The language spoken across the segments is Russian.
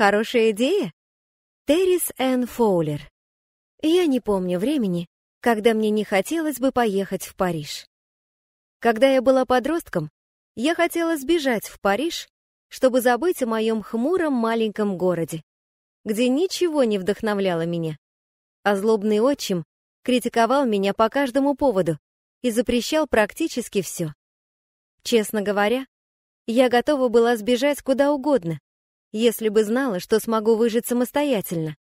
Хорошая идея? Террис Энн Фоулер. Я не помню времени, когда мне не хотелось бы поехать в Париж. Когда я была подростком, я хотела сбежать в Париж, чтобы забыть о моем хмуром маленьком городе, где ничего не вдохновляло меня. А злобный отчим критиковал меня по каждому поводу и запрещал практически все. Честно говоря, я готова была сбежать куда угодно, если бы знала, что смогу выжить самостоятельно.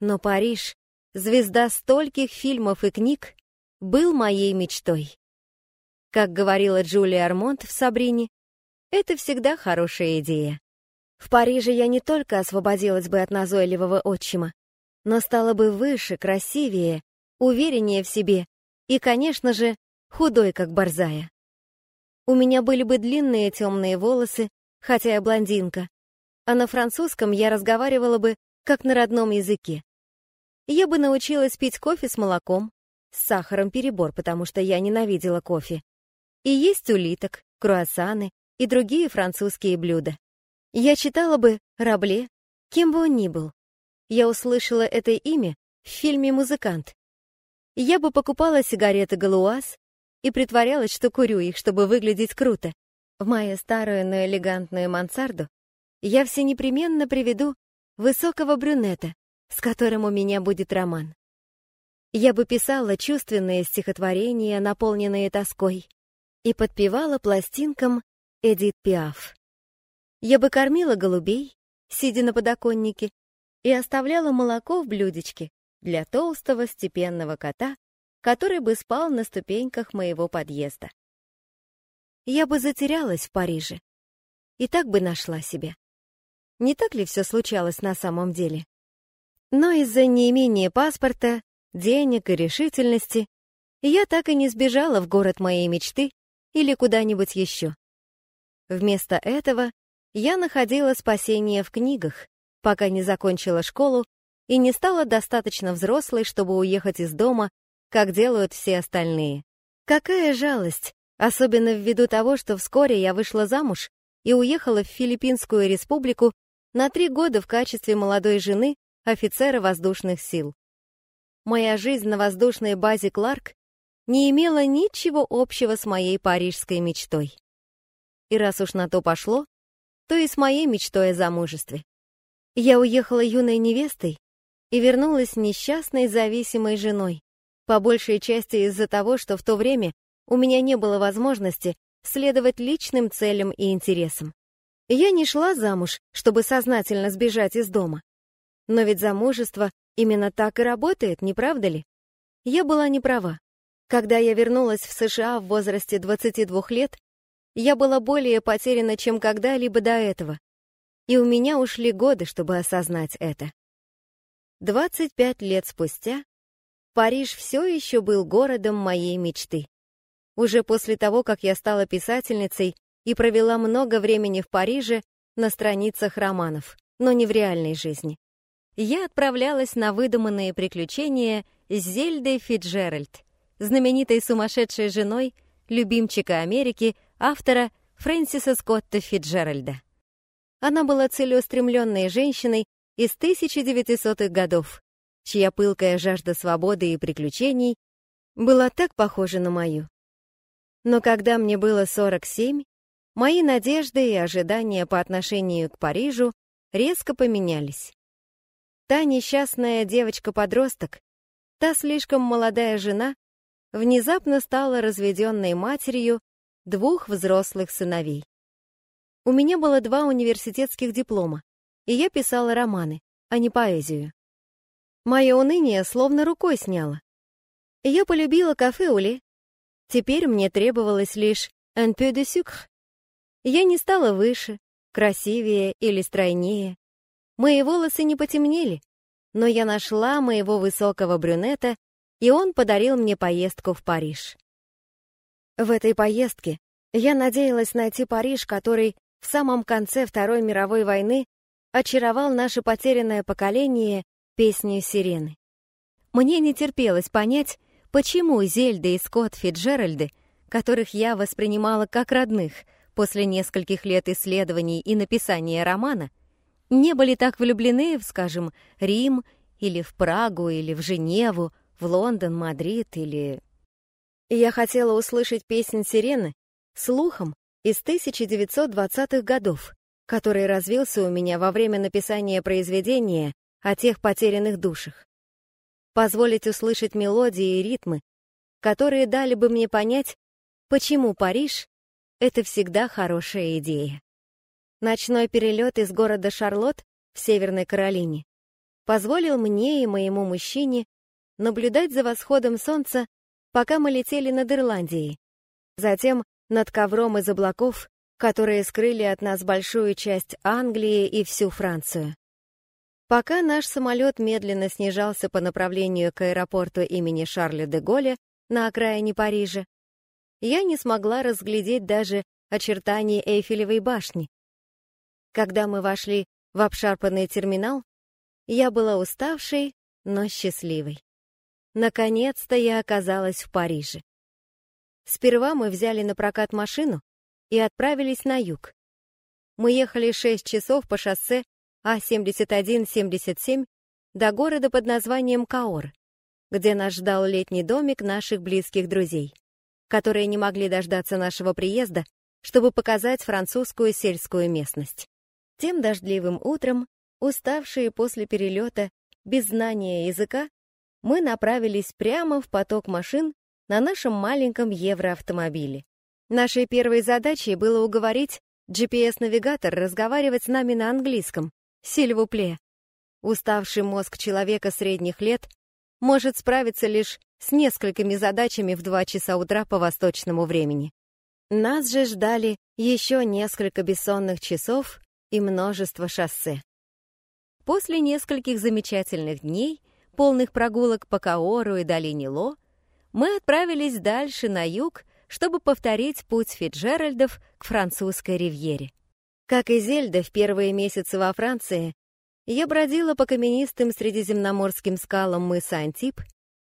Но Париж, звезда стольких фильмов и книг, был моей мечтой. Как говорила Джулия Армонт в «Сабрине», это всегда хорошая идея. В Париже я не только освободилась бы от назойливого отчима, но стала бы выше, красивее, увереннее в себе и, конечно же, худой, как борзая. У меня были бы длинные темные волосы, хотя я блондинка, а на французском я разговаривала бы, как на родном языке. Я бы научилась пить кофе с молоком, с сахаром перебор, потому что я ненавидела кофе, и есть улиток, круассаны и другие французские блюда. Я читала бы Рабле, кем бы он ни был. Я услышала это имя в фильме «Музыкант». Я бы покупала сигареты «Галуаз» и притворялась, что курю их, чтобы выглядеть круто. В мою старую, но элегантную мансарду я все непременно приведу высокого брюнета, с которым у меня будет роман. Я бы писала чувственные стихотворения, наполненные тоской, и подпевала пластинкам Эдит Пиаф. Я бы кормила голубей, сидя на подоконнике, и оставляла молоко в блюдечке для толстого степенного кота, который бы спал на ступеньках моего подъезда. Я бы затерялась в Париже и так бы нашла себя. Не так ли все случалось на самом деле? Но из-за неимения паспорта, денег и решительности я так и не сбежала в город моей мечты или куда-нибудь еще. Вместо этого я находила спасение в книгах, пока не закончила школу и не стала достаточно взрослой, чтобы уехать из дома, как делают все остальные. Какая жалость, особенно ввиду того, что вскоре я вышла замуж и уехала в Филиппинскую республику на три года в качестве молодой жены офицера воздушных сил. Моя жизнь на воздушной базе Кларк не имела ничего общего с моей парижской мечтой. И раз уж на то пошло, то и с моей мечтой о замужестве. Я уехала юной невестой и вернулась несчастной зависимой женой, по большей части из-за того, что в то время у меня не было возможности следовать личным целям и интересам. Я не шла замуж, чтобы сознательно сбежать из дома. Но ведь замужество именно так и работает, не правда ли? Я была не права. Когда я вернулась в США в возрасте 22 лет, я была более потеряна, чем когда-либо до этого и у меня ушли годы, чтобы осознать это. 25 лет спустя Париж все еще был городом моей мечты. Уже после того, как я стала писательницей и провела много времени в Париже на страницах романов, но не в реальной жизни, я отправлялась на выдуманные приключения с Зельдой Фитджеральд, знаменитой сумасшедшей женой любимчика Америки, автора Фрэнсиса Скотта Фитджеральда. Она была целеустремленной женщиной из 1900-х годов, чья пылкая жажда свободы и приключений была так похожа на мою. Но когда мне было 47, мои надежды и ожидания по отношению к Парижу резко поменялись. Та несчастная девочка-подросток, та слишком молодая жена, внезапно стала разведенной матерью двух взрослых сыновей. У меня было два университетских диплома, и я писала романы, а не поэзию. Мое уныние словно рукой сняло. Я полюбила кафе Ули. Теперь мне требовалось лишь un peu de sucre. Я не стала выше, красивее или стройнее. Мои волосы не потемнели, но я нашла моего высокого брюнета, и он подарил мне поездку в Париж. В этой поездке я надеялась найти Париж, который в самом конце Второй мировой войны очаровал наше потерянное поколение песней сирены. Мне не терпелось понять, почему Зельда и Скотт Фитджеральды, которых я воспринимала как родных после нескольких лет исследований и написания романа, не были так влюблены в, скажем, Рим или в Прагу или в Женеву, в Лондон, Мадрид или... Я хотела услышать песнь сирены слухом из 1920-х годов, который развился у меня во время написания произведения о тех потерянных душах. Позволить услышать мелодии и ритмы, которые дали бы мне понять, почему Париж — это всегда хорошая идея. Ночной перелет из города Шарлотт в Северной Каролине позволил мне и моему мужчине наблюдать за восходом солнца, пока мы летели над Ирландией, затем над ковром из облаков, которые скрыли от нас большую часть Англии и всю Францию. Пока наш самолет медленно снижался по направлению к аэропорту имени Шарля де Голля на окраине Парижа, я не смогла разглядеть даже очертания Эйфелевой башни, когда мы вошли в обшарпанный терминал, я была уставшей, но счастливой. Наконец-то я оказалась в Париже. Сперва мы взяли на прокат машину и отправились на юг. Мы ехали 6 часов по шоссе А-71-77 до города под названием Каор, где нас ждал летний домик наших близких друзей, которые не могли дождаться нашего приезда, чтобы показать французскую сельскую местность. Тем дождливым утром, уставшие после перелета, без знания языка, мы направились прямо в поток машин на нашем маленьком евроавтомобиле. Нашей первой задачей было уговорить GPS-навигатор разговаривать с нами на английском, сильвупле. Уставший мозг человека средних лет может справиться лишь с несколькими задачами в 2 часа утра по восточному времени. Нас же ждали еще несколько бессонных часов и множество шоссе. После нескольких замечательных дней, полных прогулок по Каору и долине Ло, мы отправились дальше на юг, чтобы повторить путь Фиджеральдов к французской ривьере. Как и Зельда в первые месяцы во Франции, я бродила по каменистым средиземноморским скалам мыса Антип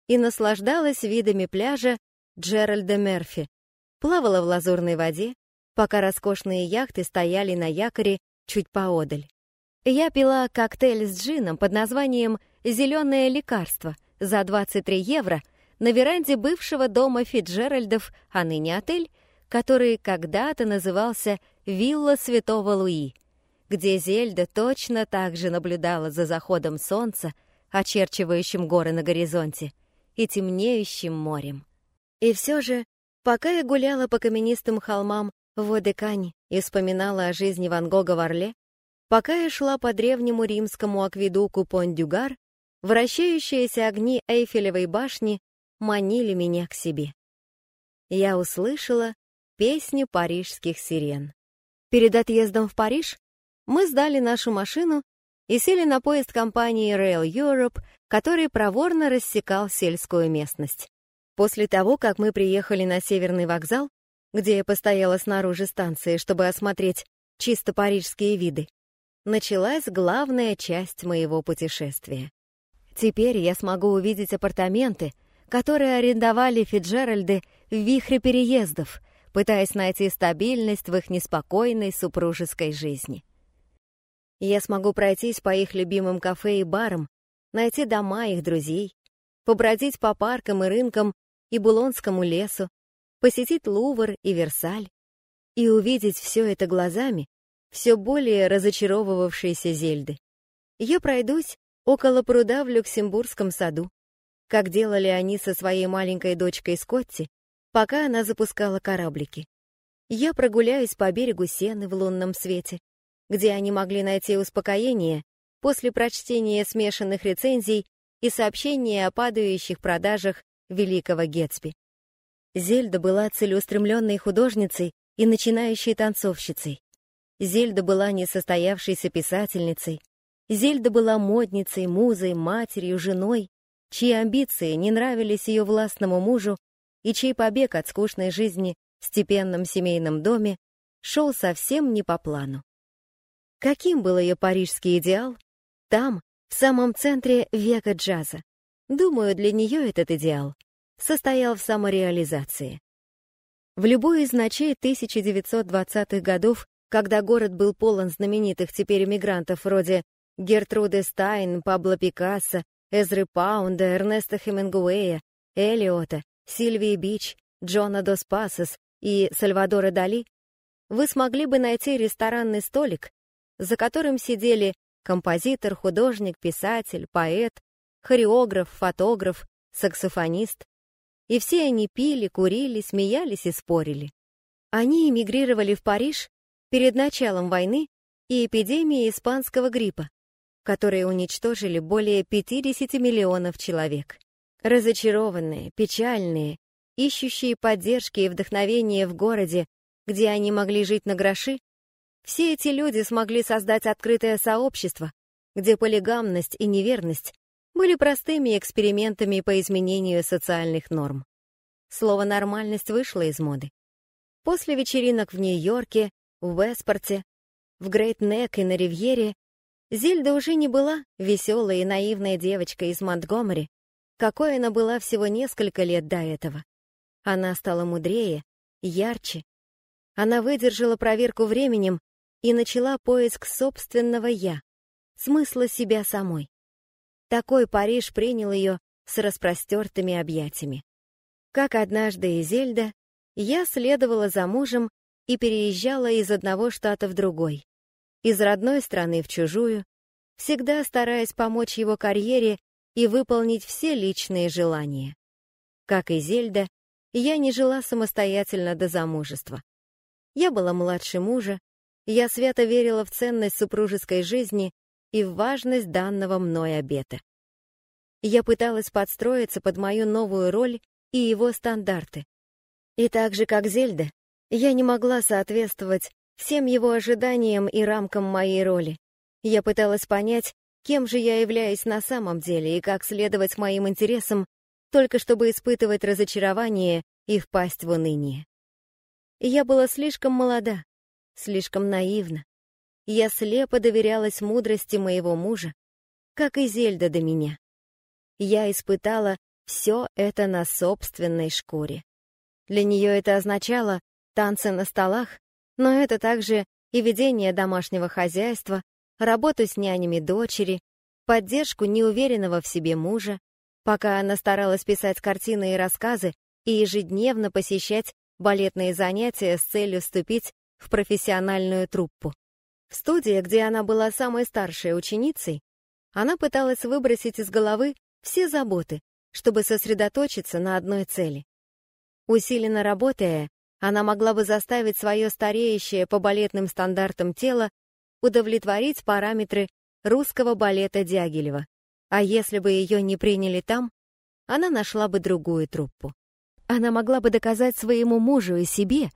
и наслаждалась видами пляжа Джеральда Мерфи, плавала в лазурной воде, пока роскошные яхты стояли на якоре чуть поодаль. Я пила коктейль с джином под названием «Зеленое лекарство» за 23 евро на веранде бывшего дома Фиджеральдов, а ныне отель, который когда-то назывался «Вилла Святого Луи», где Зельда точно так же наблюдала за заходом солнца, очерчивающим горы на горизонте, и темнеющим морем. И все же, пока я гуляла по каменистым холмам в Одекане и вспоминала о жизни Ван Гога в Орле, пока я шла по древнему римскому акведуку Пон-Дюгар, вращающиеся огни Эйфелевой башни манили меня к себе. Я услышала песню парижских сирен. Перед отъездом в Париж мы сдали нашу машину и сели на поезд компании Rail Europe, который проворно рассекал сельскую местность. После того, как мы приехали на Северный вокзал, где я постояла снаружи станции, чтобы осмотреть чисто парижские виды, началась главная часть моего путешествия. Теперь я смогу увидеть апартаменты, которые арендовали Фиджеральды в вихре переездов, пытаясь найти стабильность в их неспокойной супружеской жизни. Я смогу пройтись по их любимым кафе и барам, найти дома их друзей, побродить по паркам и рынкам и Булонскому лесу, посетить Лувр и Версаль и увидеть все это глазами все более разочаровывавшейся Зельды. Я пройдусь около пруда в Люксембургском саду, как делали они со своей маленькой дочкой Скотти, пока она запускала кораблики. Я прогуляюсь по берегу Сены в лунном свете, где они могли найти успокоение после прочтения смешанных рецензий и сообщения о падающих продажах великого Гетсби. Зельда была целеустремленной художницей и начинающей танцовщицей. Зельда была несостоявшейся писательницей. Зельда была модницей, музой, матерью, женой, чьи амбиции не нравились ее властному мужу и чей побег от скучной жизни в степенном семейном доме шел совсем не по плану. Каким был ее парижский идеал? Там, в самом центре века джаза. Думаю, для нее этот идеал состоял в самореализации. В любую из ночей 1920-х годов, когда город был полон знаменитых теперь эмигрантов вроде Гертруды Стайн, Пабло Пикассо, Эзры Паунда, Эрнеста Хемингуэя, Элиота, Сильвии Бич, Джона Дос Пасос и Сальвадора Дали, вы смогли бы найти ресторанный столик, за которым сидели композитор, художник, писатель, поэт, хореограф, фотограф, саксофонист. И все они пили, курили, смеялись и спорили. Они эмигрировали в Париж перед началом войны и эпидемии испанского гриппа, которые уничтожили более 50 миллионов человек. Разочарованные, печальные, ищущие поддержки и вдохновения в городе, где они могли жить на гроши, все эти люди смогли создать открытое сообщество, где полигамность и неверность были простыми экспериментами по изменению социальных норм. Слово «нормальность» вышло из моды. После вечеринок в Нью-Йорке, в Веспорте, в Грейт-Нек и на Ривьере Зельда уже не была веселой и наивной девочкой из Монтгомери, какой она была всего несколько лет до этого. Она стала мудрее, ярче. Она выдержала проверку временем и начала поиск собственного «я», смысла себя самой. Такой Париж принял ее с распростертыми объятиями. Как однажды и Зельда, я следовала за мужем и переезжала из одного штата в другой, из родной страны в чужую, всегда стараясь помочь его карьере и выполнить все личные желания. Как и Зельда, я не жила самостоятельно до замужества. Я была младше мужа, я свято верила в ценность супружеской жизни и в важность данного мной обета. Я пыталась подстроиться под мою новую роль и его стандарты. И так же, как Зельда, я не могла соответствовать всем его ожиданиям и рамкам моей роли. Я пыталась понять, кем же я являюсь на самом деле и как следовать моим интересам, только чтобы испытывать разочарование и впасть в уныние. Я была слишком молода, слишком наивна. Я слепо доверялась мудрости моего мужа, как и Зельда до меня. Я испытала все это на собственной шкуре. Для нее это означало танцы на столах, но это также и ведение домашнего хозяйства, работу с нянями дочери, поддержку неуверенного в себе мужа, пока она старалась писать картины и рассказы и ежедневно посещать балетные занятия с целью вступить в профессиональную труппу. В студии, где она была самой старшей ученицей, она пыталась выбросить из головы все заботы, чтобы сосредоточиться на одной цели. Усиленно работая, она могла бы заставить свое стареющее по балетным стандартам тело удовлетворить параметры русского балета Дягилева. А если бы ее не приняли там, она нашла бы другую труппу. Она могла бы доказать своему мужу и себе,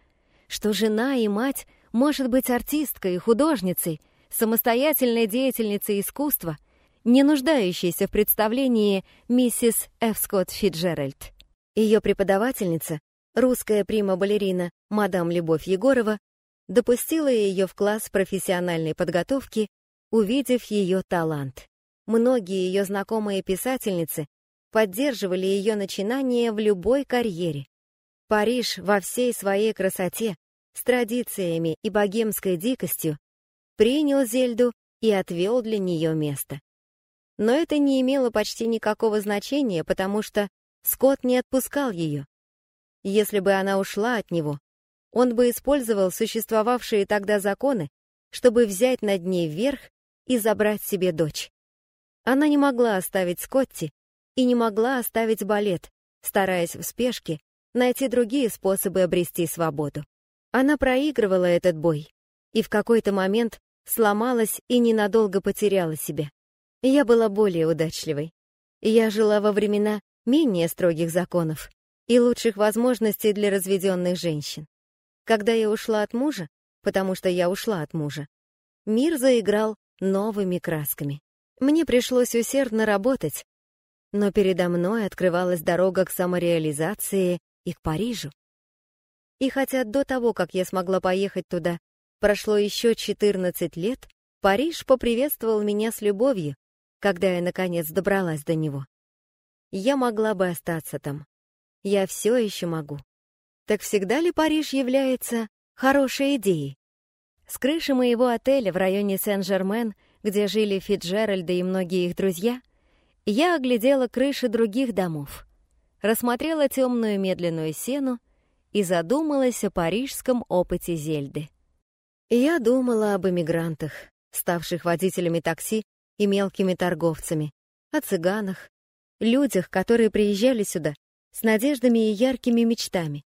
что жена и мать может быть артисткой и художницей, самостоятельной деятельницей искусства, не нуждающейся в представлении миссис Ф. Скотт Фиджеральд. Ее преподавательница, русская прима-балерина мадам Любовь Егорова, допустила ее в класс профессиональной подготовки, увидев ее талант. Многие ее знакомые писательницы поддерживали ее начинания в любой карьере. Париж во всей своей красоте, с традициями и богемской дикостью, принял Зельду и отвел для нее место. Но это не имело почти никакого значения, потому что Скотт не отпускал ее. Если бы она ушла от него, он бы использовал существовавшие тогда законы, чтобы взять над ней верх и забрать себе дочь. Она не могла оставить Скотти и не могла оставить балет, стараясь в спешке найти другие способы обрести свободу. Она проигрывала этот бой и в какой-то момент сломалась и ненадолго потеряла себя. Я была более удачливой. Я жила во времена менее строгих законов и лучших возможностей для разведенных женщин. Когда я ушла от мужа, потому что я ушла от мужа, мир заиграл новыми красками. Мне пришлось усердно работать, но передо мной открывалась дорога к самореализации и к Парижу. И хотя до того, как я смогла поехать туда, прошло еще 14 лет, Париж поприветствовал меня с любовью, когда я, наконец, добралась до него. Я могла бы остаться там. Я все еще могу. Так всегда ли Париж является хорошей идеей? С крыши моего отеля в районе Сен-Жермен, где жили Фитджеральды и многие их друзья, я оглядела крыши других домов, рассмотрела темную медленную сену и задумалась о парижском опыте Зельды. Я думала об эмигрантах, ставших водителями такси и мелкими торговцами, о цыганах, людях, которые приезжали сюда с надеждами и яркими мечтами,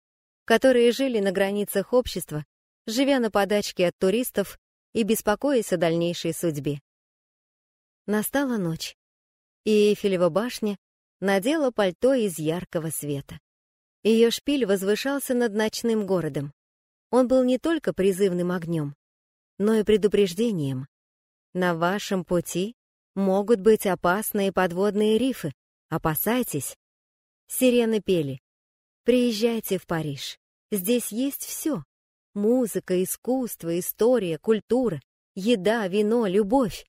которые жили на границах общества, живя на подачке от туристов и беспокоясь о дальнейшей судьбе. Настала ночь, и Эйфелева башня надела пальто из яркого света. Ее шпиль возвышался над ночным городом. Он был не только призывным огнем, но и предупреждением. На вашем пути могут быть опасные подводные рифы. Опасайтесь. Сирены пели. Приезжайте в Париж. Здесь есть все. Музыка, искусство, история, культура, еда, вино, любовь.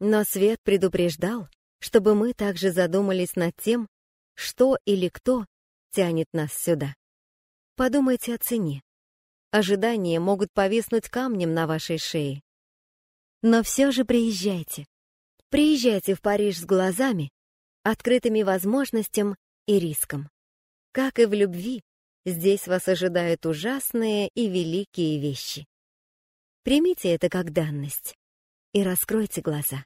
Но Свет предупреждал, чтобы мы также задумались над тем, что или кто тянет нас сюда. Подумайте о цене. Ожидания могут повиснуть камнем на вашей шее. Но все же приезжайте. Приезжайте в Париж с глазами, открытыми возможностям и риском. Как и в любви, здесь вас ожидают ужасные и великие вещи. Примите это как данность и раскройте глаза.